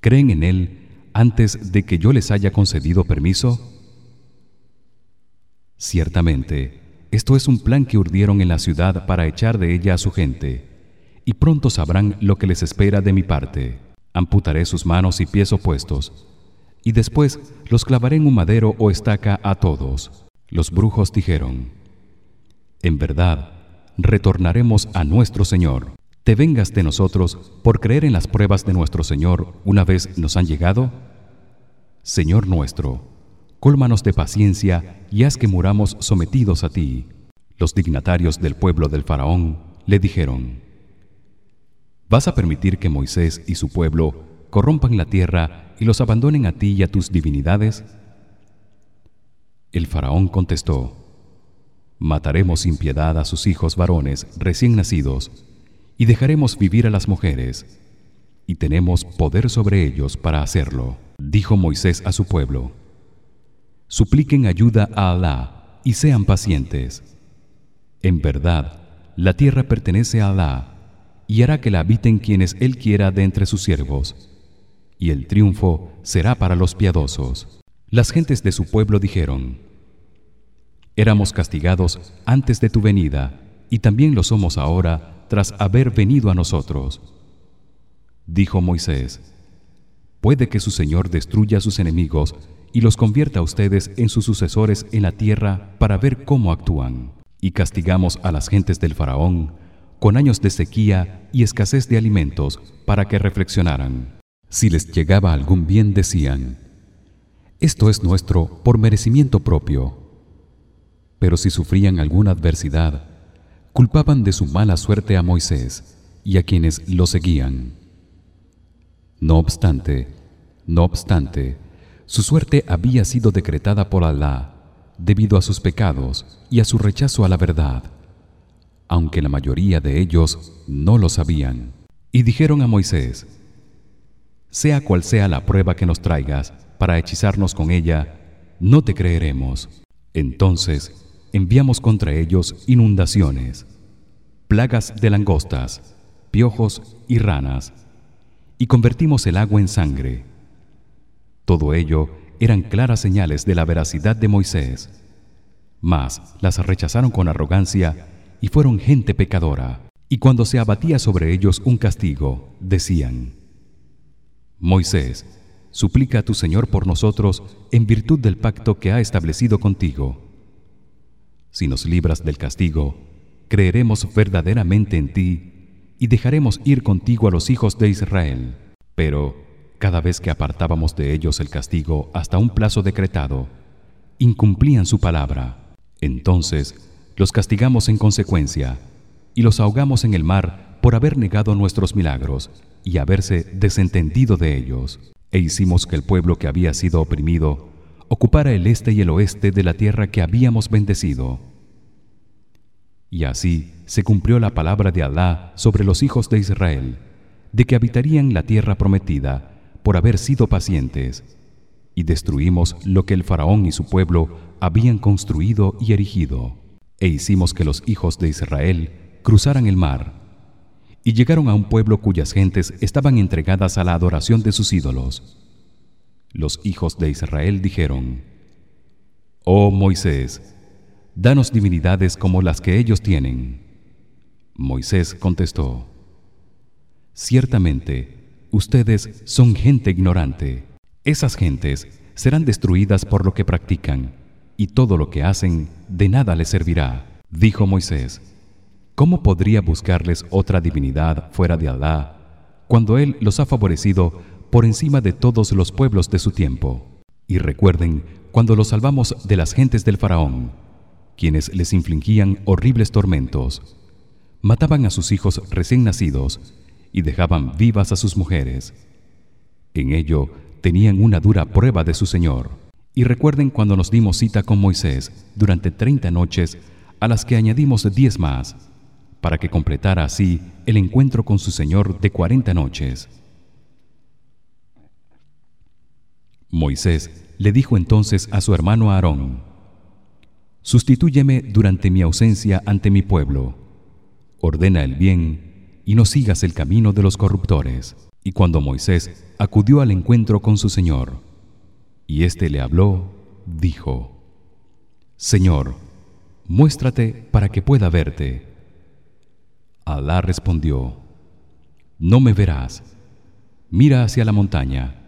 ¿Creen en él antes de que yo les haya concedido permiso? Ciertamente, esto es un plan que urdieron en la ciudad para echar de ella a su gente, y pronto sabrán lo que les espera de mi parte. Amputaré sus manos y pies opuestos, y después los clavaré en un madero o estaca a todos. Los brujos dijeron: En verdad, retornaremos a nuestro Señor te vengas de nosotros por creer en las pruebas de nuestro Señor una vez nos han llegado? Señor nuestro, cólmanos de paciencia y haz que muramos sometidos a ti. Los dignatarios del pueblo del faraón le dijeron: ¿Vas a permitir que Moisés y su pueblo corrompan la tierra y los abandonen a ti y a tus divinidades? El faraón contestó: Mataremos sin piedad a sus hijos varones recién nacidos y dejaremos vivir a las mujeres y tenemos poder sobre ellos para hacerlo dijo Moisés a su pueblo. Supliquen ayuda a Alá y sean pacientes. En verdad la tierra pertenece a Alá y hará que la habiten quienes él quiera de entre sus siervos y el triunfo será para los piadosos. Las gentes de su pueblo dijeron éramos castigados antes de tu venida y también lo somos ahora tras haber venido a nosotros. Dijo Moisés: Puede que su Señor destruya a sus enemigos y los convierta a ustedes en sus sucesores en la tierra para ver cómo actúan. Y castigamos a las gentes del faraón con años de sequía y escasez de alimentos para que reflexionaran. Si les llegaba algún bien decían: Esto es nuestro por merecimiento propio. Pero si sufrían alguna adversidad, culpaban de su mala suerte a Moisés y a quienes lo seguían. No obstante, no obstante, su suerte había sido decretada por Alá debido a sus pecados y a su rechazo a la verdad, aunque la mayoría de ellos no lo sabían. Y dijeron a Moisés: Sea cual sea la prueba que nos traigas para hechizarnos con ella, no te creeremos. Entonces enviamos contra ellos inundaciones, plagas de langostas, piojos y ranas, y convertimos el agua en sangre. Todo ello eran claras señales de la veracidad de Moisés. Mas las rechazaron con arrogancia y fueron gente pecadora. Y cuando se abatía sobre ellos un castigo, decían: Moisés, suplica a tu Señor por nosotros en virtud del pacto que ha establecido contigo si nos libras del castigo, creeremos verdaderamente en ti y dejaremos ir contigo a los hijos de Israel. Pero cada vez que apartábamos de ellos el castigo hasta un plazo decretado, incumplían su palabra. Entonces los castigamos en consecuencia y los ahogamos en el mar por haber negado nuestros milagros y haberse desentendido de ellos. E hicimos que el pueblo que había sido oprimido ocupara el este y el oeste de la tierra que habíamos bendecido. Y así se cumplió la palabra de Alá sobre los hijos de Israel, de que habitarían la tierra prometida por haber sido pacientes, y destruimos lo que el faraón y su pueblo habían construido y erigido, e hicimos que los hijos de Israel cruzaran el mar, y llegaron a un pueblo cuyas gentes estaban entregadas a la adoración de sus ídolos los hijos de Israel dijeron: Oh Moisés, danos divinidades como las que ellos tienen. Moisés contestó: Ciertamente, ustedes son gente ignorante. Esas gentes serán destruidas por lo que practican, y todo lo que hacen de nada les servirá. Dijo Moisés: ¿Cómo podría buscarles otra divinidad fuera de Alá cuando él los ha favorecido por encima de todos los pueblos de su tiempo. Y recuerden cuando los salvamos de las gentes del faraón, quienes les infligían horribles tormentos, mataban a sus hijos recién nacidos y dejaban vivas a sus mujeres. En ello tenían una dura prueba de su Señor. Y recuerden cuando nos dimos cita con Moisés durante treinta noches, a las que añadimos diez más, para que completara así el encuentro con su Señor de cuarenta noches. Moisés le dijo entonces a su hermano Aarón: Sustitúyeme durante mi ausencia ante mi pueblo. Ordena el bien y no sigas el camino de los corruptores. Y cuando Moisés acudió al encuentro con su Señor, y éste le habló, dijo: Señor, muéstrate para que pueda verte. Alá respondió: No me verás. Mira hacia la montaña.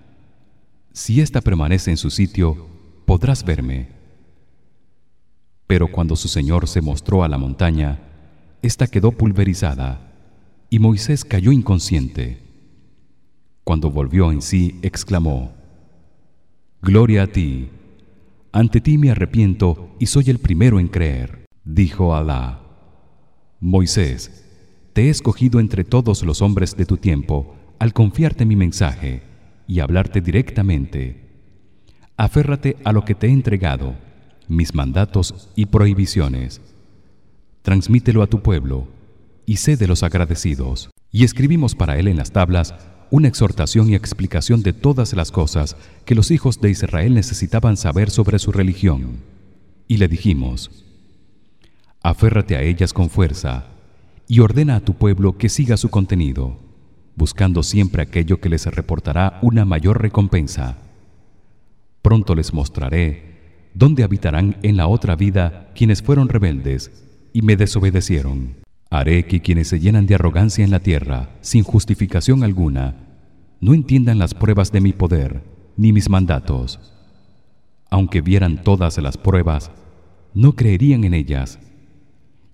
Si ésta permanece en su sitio, podrás verme. Pero cuando su Señor se mostró a la montaña, ésta quedó pulverizada y Moisés cayó inconsciente. Cuando volvió en sí, exclamó: Gloria a ti. Ante ti me arrepiento y soy el primero en creer. Dijo Alá: Moisés, te he escogido entre todos los hombres de tu tiempo al confiarte mi mensaje y hablarte directamente. Aférrate a lo que te he entregado, mis mandatos y prohibiciones. Transmítelo a tu pueblo y sé de los agradecidos. Y escribimos para él en las tablas una exhortación y explicación de todas las cosas que los hijos de Israel necesitaban saber sobre su religión. Y le dijimos: Aférrate a ellas con fuerza y ordena a tu pueblo que siga su contenido, buscando siempre aquello que les reportará una mayor recompensa. Pronto les mostraré dónde habitarán en la otra vida quienes fueron rebeldes y me desobedecieron. Haré que quienes se llenan de arrogancia en la tierra sin justificación alguna no entiendan las pruebas de mi poder ni mis mandatos. Aunque vieran todas las pruebas, no creerían en ellas.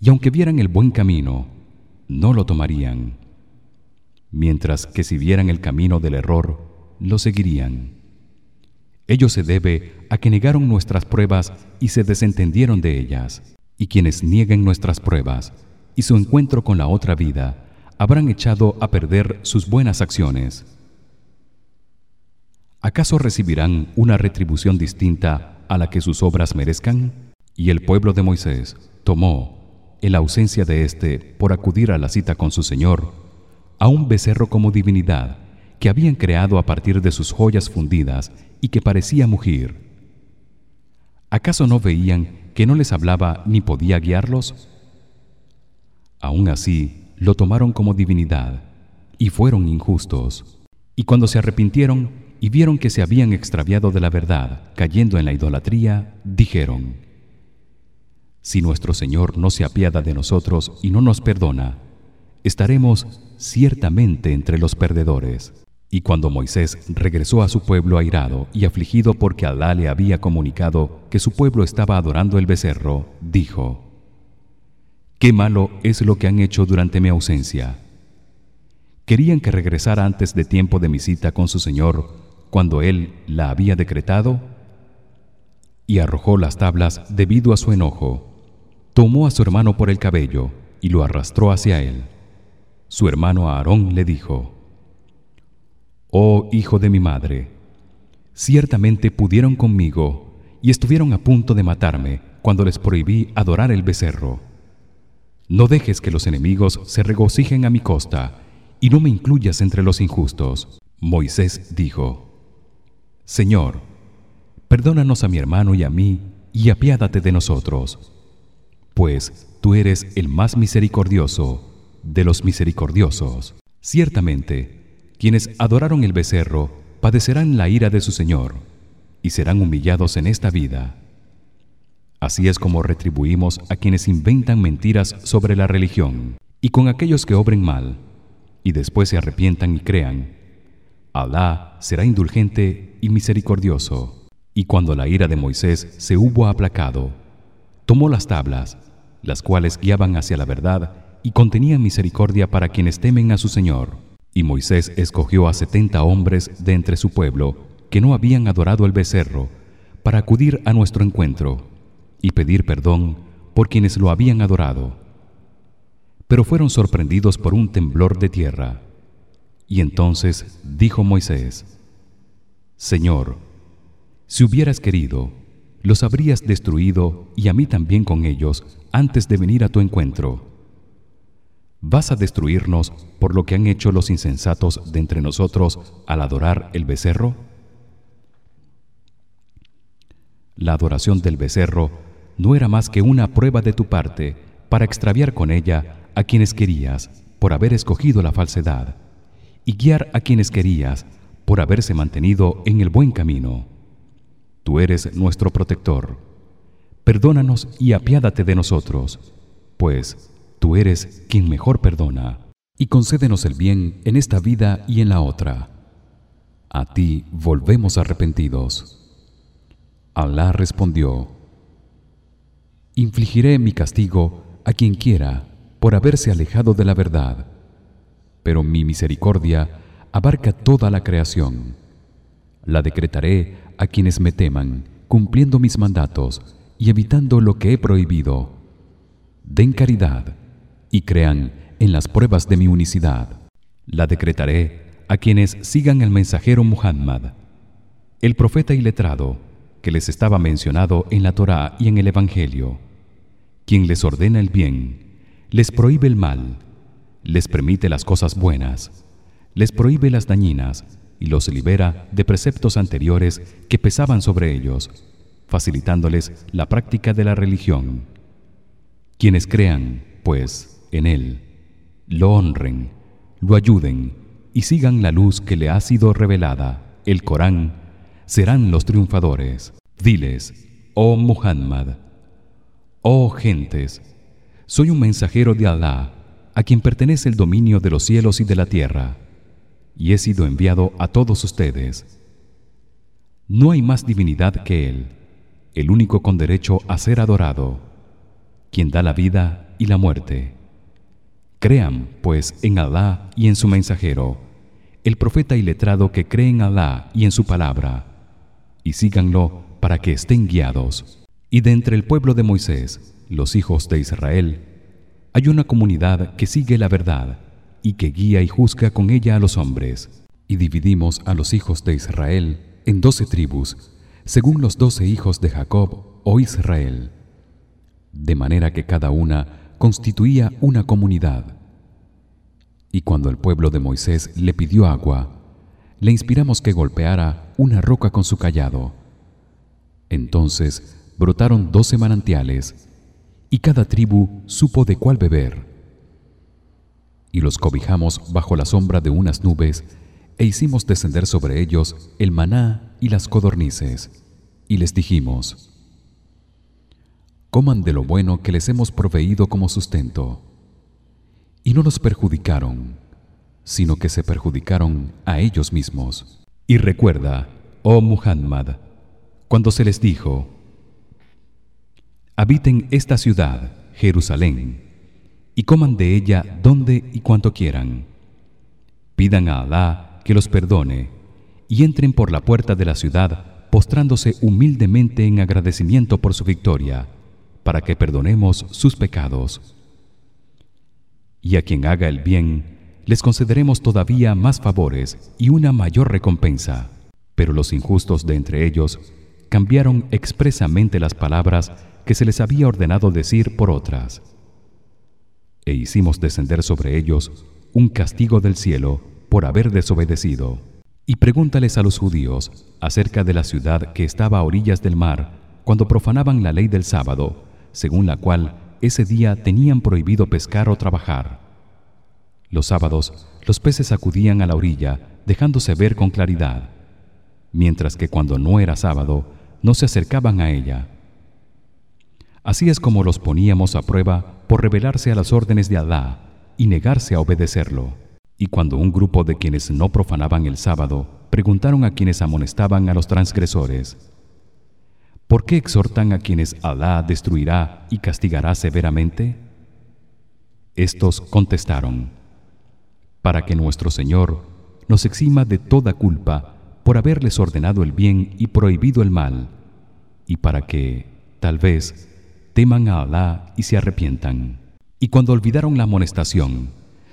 Y aunque vieran el buen camino, no lo tomarían. Mientras que si vieran el camino del error, lo seguirían. Ello se debe a que negaron nuestras pruebas y se desentendieron de ellas. Y quienes nieguen nuestras pruebas y su encuentro con la otra vida habrán echado a perder sus buenas acciones. ¿Acaso recibirán una retribución distinta a la que sus obras merezcan? Y el pueblo de Moisés tomó, en la ausencia de éste por acudir a la cita con su Señor, a un becerro como divinidad que habían creado a partir de sus joyas fundidas y que parecía mugir. ¿Acaso no veían que no les hablaba ni podía guiarlos? Aún así, lo tomaron como divinidad y fueron injustos. Y cuando se arrepintieron y vieron que se habían extraviado de la verdad, cayendo en la idolatría, dijeron: Si nuestro Señor no se apiada de nosotros y no nos perdona, estaremos ciertamente entre los perdedores. Y cuando Moisés regresó a su pueblo airado y afligido porque Alá le había comunicado que su pueblo estaba adorando el becerro, dijo: Qué malo es lo que han hecho durante mi ausencia. Querían que regresara antes de tiempo de mi cita con su Señor, cuando él la había decretado, y arrojó las tablas debido a su enojo. Tomó a su hermano por el cabello y lo arrastró hacia él. Su hermano Aarón le dijo: Oh hijo de mi madre, ciertamente pudieron conmigo y estuvieron a punto de matarme cuando les prohibí adorar el becerro. No dejes que los enemigos se regocijen a mi costa y no me incluyas entre los injustos. Moisés dijo: Señor, perdónanos a mi hermano y a mí y apiádate de nosotros, pues tú eres el más misericordioso de los misericordiosos. Ciertamente, quienes adoraron el becerro padecerán la ira de su Señor y serán humillados en esta vida. Así es como retribuimos a quienes inventan mentiras sobre la religión y con aquellos que obren mal y después se arrepientan y crean. Alá será indulgente y misericordioso. Y cuando la ira de Moisés se hubo aplacado, tomó las tablas, las cuales guiaban hacia la verdad y contenían misericordia para quienes temen a su Señor. Y Moisés escogió a setenta hombres de entre su pueblo que no habían adorado el becerro para acudir a nuestro encuentro y pedir perdón por quienes lo habían adorado. Pero fueron sorprendidos por un temblor de tierra. Y entonces dijo Moisés: Señor, si hubieras querido, los habrías destruido y a mí también con ellos antes de venir a tu encuentro. ¿Vas a destruirnos por lo que han hecho los insensatos de entre nosotros al adorar el becerro? La adoración del becerro no era más que una prueba de tu parte para extraviar con ella a quienes querías por haber escogido la falsedad y guiar a quienes querías por haberse mantenido en el buen camino. Tú eres nuestro protector. Perdónanos y apiádate de nosotros, pues tú eres quien mejor perdona, y concédenos el bien en esta vida y en la otra. A ti volvemos arrepentidos. Alá respondió: Infligiré mi castigo a quien quiera por haberse alejado de la verdad, pero mi misericordia abarca toda la creación. La decretaré a quienes me teman, cumpliendo mis mandatos y evitando lo que he prohibido. Den caridad y crean en las pruebas de mi unicidad. La decretaré a quienes sigan el mensajero Muhammad, el profeta y letrado que les estaba mencionado en la Torá y en el evangelio, quien les ordena el bien, les prohíbe el mal, les permite las cosas buenas, les prohíbe las dañinas y los libera de preceptos anteriores que pesaban sobre ellos, facilitándoles la práctica de la religión. Quienes crean, pues, en él, lo honren, lo ayuden y sigan la luz que le ha sido revelada, el Corán, serán los triunfadores. Diles, oh Muhammad, oh gentes, soy un mensajero de Alá, a quien pertenece el dominio de los cielos y de la tierra y he sido enviado a todos ustedes. No hay más divinidad que él, el único con derecho a ser adorado, quien da la vida y la muerte. Crean, pues, en Alá y en su mensajero, el profeta y letrado que cree en Alá y en su palabra, y síganlo para que estén guiados. Y de entre el pueblo de Moisés, los hijos de Israel, hay una comunidad que sigue la verdad y que guía y juzga con ella a los hombres y dividimos a los hijos de Israel en doce tribus según los doce hijos de Jacob o Israel de manera que cada una constituía una comunidad. Y cuando el pueblo de Moisés le pidió agua le inspiramos que golpeara una roca con su callado. Entonces brotaron doce manantiales y cada tribu supo de cuál beber. Y los cobijamos bajo la sombra de unas nubes e hicimos descender sobre ellos el maná y las codornices y les dijimos coman de lo bueno que les hemos proveído como sustento. Y no nos perjudicaron sino que se perjudicaron a ellos mismos. Y recuerda oh Muhammad cuando se les dijo habiten esta ciudad Jerusalén y coman de ella donde y cuanto quieran. Pidan a Alá que los perdone y entren por la puerta de la ciudad postrándose humildemente en agradecimiento por su victoria, para que perdonemos sus pecados. Y a quien haga el bien les concederemos todavía más favores y una mayor recompensa. Pero los injustos de entre ellos cambiaron expresamente las palabras que se les había ordenado decir por otras e hicimos descender sobre ellos un castigo del cielo por haber desobedecido. Y pregúntales a los judíos acerca de la ciudad que estaba a orillas del mar cuando profanaban la ley del sábado, según la cual ese día tenían prohibido pescar o trabajar. Los sábados los peces acudían a la orilla, dejándose ver con claridad, mientras que cuando no era sábado no se acercaban a ella. Así es como los poníamos a prueba por rebelarse a las órdenes de Alá y negarse a obedecerlo. Y cuando un grupo de quienes no profanaban el sábado preguntaron a quienes amonestaban a los transgresores: ¿Por qué exhortan a quienes Alá destruirá y castigará severamente? Estos contestaron: Para que nuestro Señor nos exima de toda culpa por haberles ordenado el bien y prohibido el mal, y para que, tal vez, teman a Alá y se arrepientan. Y cuando olvidaron la amonestación,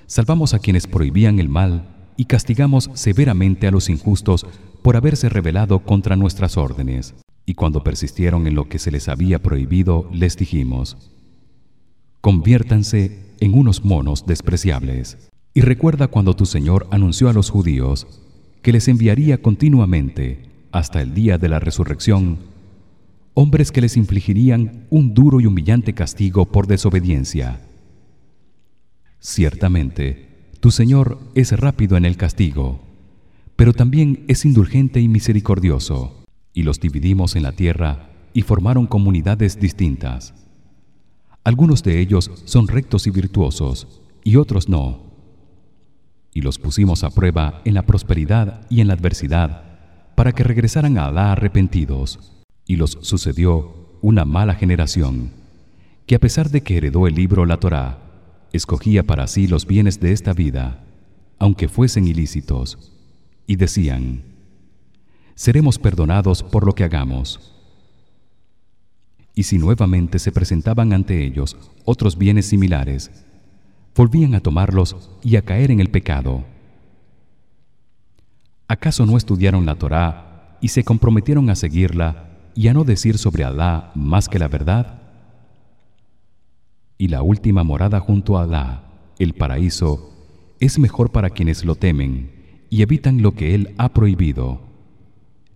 salvamos a quienes prohibían el mal y castigamos severamente a los injustos por haberse rebelado contra nuestras órdenes. Y cuando persistieron en lo que se les había prohibido, les dijimos: Conviértanse en unos monos despreciables. Y recuerda cuando tu Señor anunció a los judíos que les enviaría continuamente hasta el día de la resurrección hombres que les infligirían un duro y humillante castigo por desobediencia ciertamente tu Señor es rápido en el castigo pero también es indulgente y misericordioso y los dividimos en la tierra y formaron comunidades distintas. Algunos de ellos son rectos y virtuosos y otros no. Y los pusimos a prueba en la prosperidad y en la adversidad para que regresaran a Alá arrepentidos. Y los sucedió una mala generación que a pesar de que heredó el libro la Torá escogía para sí los bienes de esta vida aunque fuesen ilícitos y decían seremos perdonados por lo que hagamos. Y si nuevamente se presentaban ante ellos otros bienes similares volvían a tomarlos y a caer en el pecado. ¿Acaso no estudiaron la Torá y se comprometieron a seguirla y a no decir sobre Alá más que la verdad? Y la última morada junto a Alá, el paraíso, es mejor para quienes lo temen y evitan lo que él ha prohibido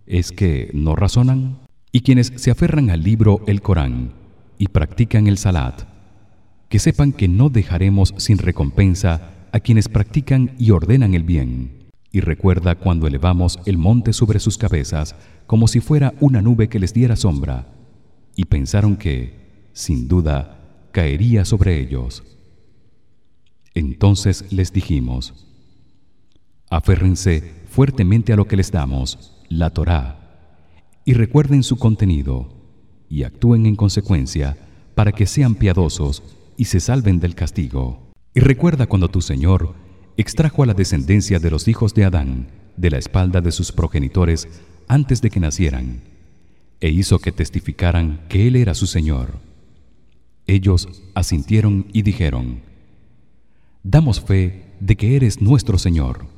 es que no razonan y quienes se aferran al libro el Corán y practican el salat que sepan que no dejaremos sin recompensa a quienes practican y ordenan el bien. Y recuerda cuando elevamos el monte sobre sus cabezas como si fuera una nube que les diera sombra y pensaron que sin duda caería sobre ellos. Entonces les dijimos Aférrense fuertemente a lo que les damos, la Torá, y recuerden su contenido y actúen en consecuencia para que sean piadosos y se salven del castigo. Y recuerda cuando tu Señor extrajo a la descendencia de los hijos de Adán de la espalda de sus progenitores antes de que nacieran e hizo que testificaran que él era su Señor. Ellos asintieron y dijeron: Damos fe de que eres nuestro Señor.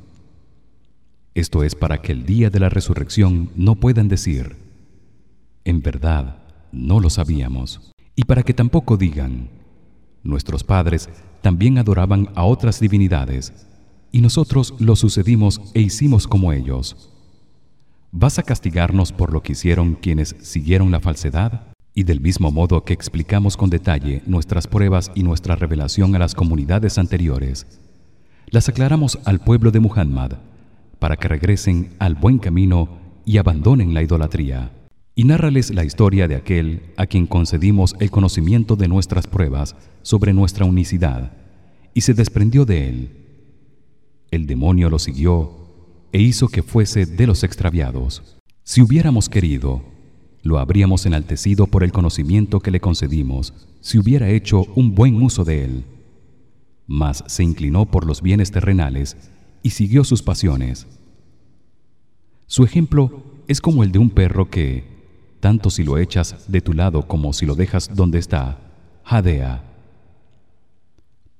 Esto es para que el día de la resurrección no puedan decir en verdad no lo sabíamos y para que tampoco digan nuestros padres también adoraban a otras divinidades y nosotros lo sucedimos e hicimos como ellos ¿Vas a castigarnos por lo que hicieron quienes siguieron la falsedad? Y del mismo modo que explicamos con detalle nuestras pruebas y nuestra revelación a las comunidades anteriores, las aclaramos al pueblo de Muhammad para que regresen al buen camino y abandonen la idolatría. Y nárrales la historia de aquel a quien concedimos el conocimiento de nuestras pruebas sobre nuestra unicidad y se desprendió de él. El demonio lo siguió e hizo que fuese de los extraviados. Si hubiéramos querido, lo habríamos enaltecido por el conocimiento que le concedimos, si hubiera hecho un buen uso de él. Mas se inclinó por los bienes terrenales y siguió sus pasiones. Su ejemplo es como el de un perro que, tanto si lo echas de tu lado como si lo dejas donde está, jadea.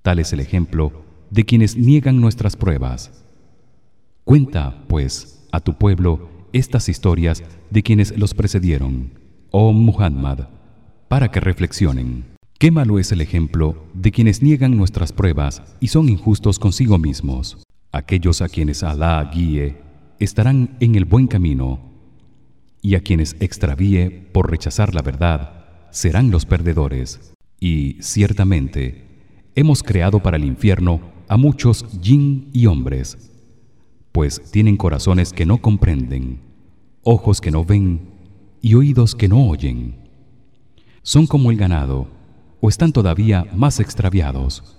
Tal es el ejemplo de quienes niegan nuestras pruebas. Cuenta, pues, a tu pueblo estas historias de quienes los precedieron, oh Muhammad, para que reflexionen. Qué malo es el ejemplo de quienes niegan nuestras pruebas y son injustos consigo mismos. Aquellos a quienes Alá guíe estarán en el buen camino y a quienes extravíe por rechazar la verdad serán los perdedores. Y ciertamente hemos creado para el infierno a muchos jin y hombres, pues tienen corazones que no comprenden, ojos que no ven y oídos que no oyen. Son como el ganado o están todavía más extraviados.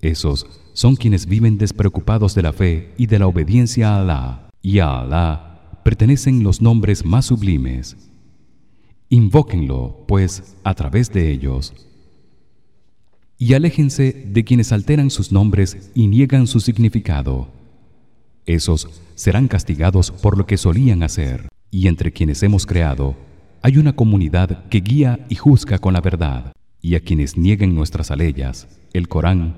Esos son quienes viven despreocupados de la fe y de la obediencia a Alá, y a Alá pertenecen los nombres más sublimes. Invóquenlo, pues, a través de ellos. Y aléjense de quienes alteran sus nombres y niegan su significado. Esos serán castigados por lo que solían hacer, y entre quienes hemos creado hay una comunidad que guía y juzga con la verdad, y a quienes nieguen nuestras aleyas, el Corán,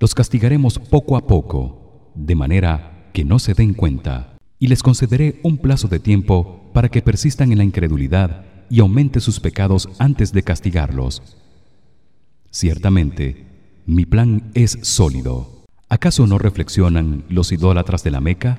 los castigaremos poco a poco de manera que no se den cuenta. Y les concederé un plazo de tiempo para que persistan en la incredulidad y aumente sus pecados antes de castigarlos. Ciertamente mi plan es sólido. Acaso no reflexionan los idólatras de la Meca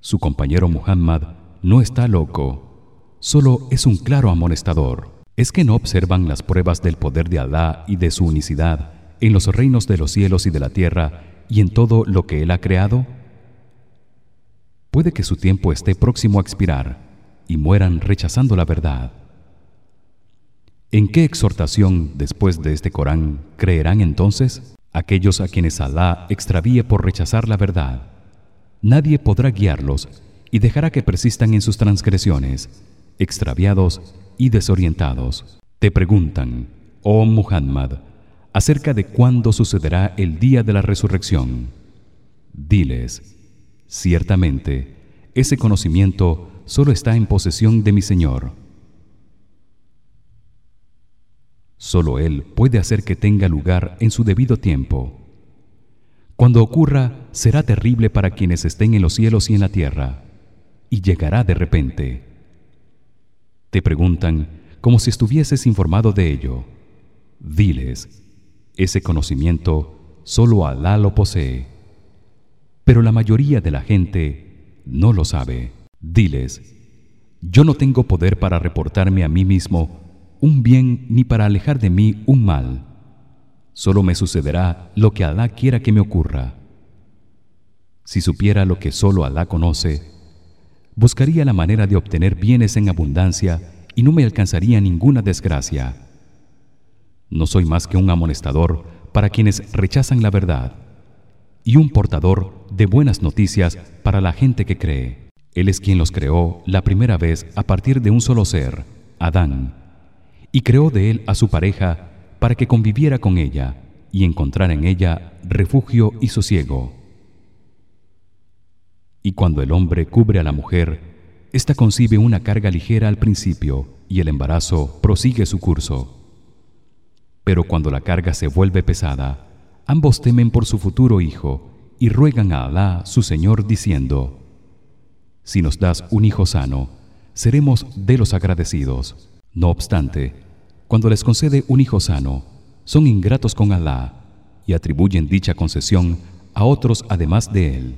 su compañero Muhammad no está loco solo es un claro amonestador. Es que no observan las pruebas del poder de Alá y de su unicidad en los reinos de los cielos y de la tierra y en todo lo que él ha creado puede que su tiempo esté próximo a expirar y mueran rechazando la verdad ¿En qué exhortación después de este Corán creerán entonces aquellos a quienes Alá extravíe por rechazar la verdad? Nadie podrá guiarlos y dejará que persistan en sus transgresiones, extraviados y desorientados. Te preguntan, oh Muhammad, acerca de cuándo sucederá el día de la resurrección. Diles: Ciertamente, ese conocimiento solo está en posesión de mi Señor. Solo él puede hacer que tenga lugar en su debido tiempo. Cuando ocurra, será terrible para quienes estén en los cielos y en la tierra, y llegará de repente. Te preguntan como si estuvieses informado de ello. Diles: ese conocimiento solo Alá lo posee, pero la mayoría de la gente no lo sabe. Diles: Yo no tengo poder para reportarme a mí mismo un bien ni para alejar de mí un mal. Solo me sucederá lo que Alá quiera que me ocurra. Si supiera lo que solo Alá conoce, buscaría la manera de obtener bienes en abundancia y no me alcanzaría ninguna desgracia. No soy más que un amonestador para quienes rechazan la verdad y un portador de buenas noticias para la gente que cree. Él es quien los creó la primera vez a partir de un solo ser, Adán y creó de él a su pareja para que conviviera con ella y encontrara en ella refugio y sosiego. Y cuando el hombre cubre a la mujer, ésta concibe una carga ligera al principio y el embarazo prosigue su curso. Pero cuando la carga se vuelve pesada, ambos temen por su futuro hijo y ruegan a Alá, su Señor, diciendo: Si nos das un hijo sano, seremos de los agradecidos. No obstante, cuando les concede un hijo sano, son ingratos con Alá y atribuyen dicha concesión a otros además de él.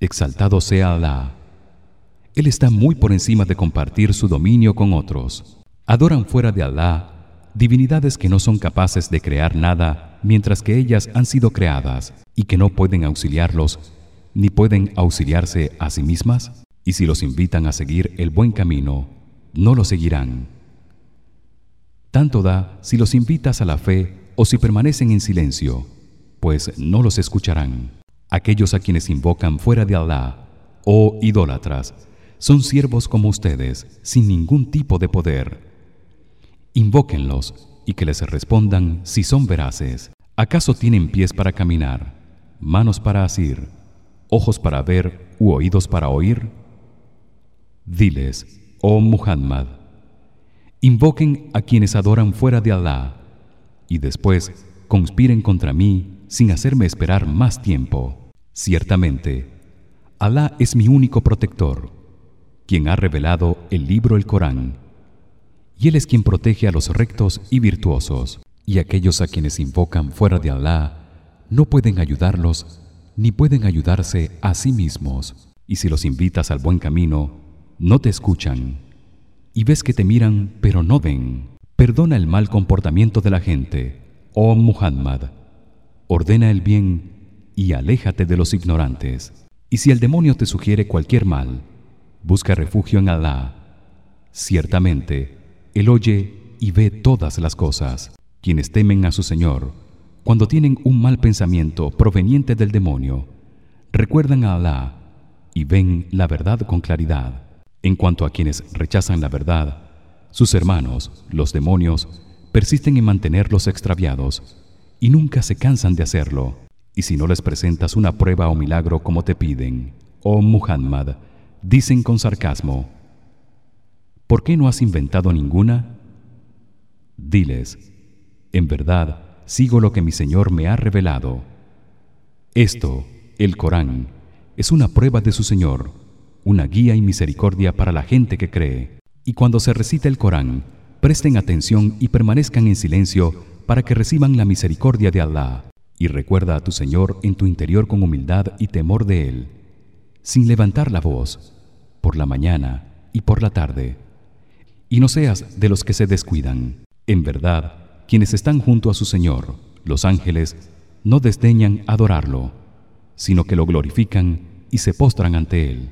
Exaltado sea Alá. Él está muy por encima de compartir su dominio con otros. Adoran fuera de Alá divinidades que no son capaces de crear nada mientras que ellas han sido creadas y que no pueden auxiliarlos ni pueden auxiliarse a sí mismas y si los invitan a seguir el buen camino no lo seguirán. Tanto da si los invitas a la fe o si permanecen en silencio, pues no los escucharán. Aquellos a quienes invocan fuera de Alá, oh idólatras, son siervos como ustedes, sin ningún tipo de poder. Invóquenlos y que les respondan si son veraces. ¿Acaso tienen pies para caminar, manos para asir, ojos para ver u oídos para oír? Diles: oh Muhammad invoquen a quienes adoran fuera de Alá y después conspiren contra mí sin hacerme esperar más tiempo ciertamente Alá es mi único protector quien ha revelado el libro el Corán y él es quien protege a los rectos y virtuosos. Y aquellos a quienes invocan fuera de Alá no pueden ayudarlos ni pueden ayudarse a sí mismos. Y si los invitas al buen camino no te escuchan. Y ves que te miran pero no ven. Perdona el mal comportamiento de la gente oh Muhammad. Ordena el bien y aléjate de los ignorantes. Y si el demonio te sugiere cualquier mal busca refugio en Alá. Ciertamente él oye y ve todas las cosas quienes temen a su Señor cuando tienen un mal pensamiento proveniente del demonio recuerdan a Alá y ven la verdad con claridad en cuanto a quienes rechazan la verdad, sus hermanos, los demonios, persisten en mantenerlos extraviados y nunca se cansan de hacerlo. Y si no les presentas una prueba o milagro como te piden, oh Muhammad, dicen con sarcasmo: ¿Por qué no has inventado ninguna? Diles: En verdad, sigo lo que mi Señor me ha revelado. Esto, el Corán, es una prueba de su Señor una guía y misericordia para la gente que cree. Y cuando se recita el Corán, presten atención y permanezcan en silencio para que reciban la misericordia de Allah. Y recuerda a tu Señor en tu interior con humildad y temor de él, sin levantar la voz, por la mañana y por la tarde y no seas de los que se descuidan. En verdad quienes están junto a su Señor los ángeles no desdeñan adorarlo sino que lo glorifican y se postran ante él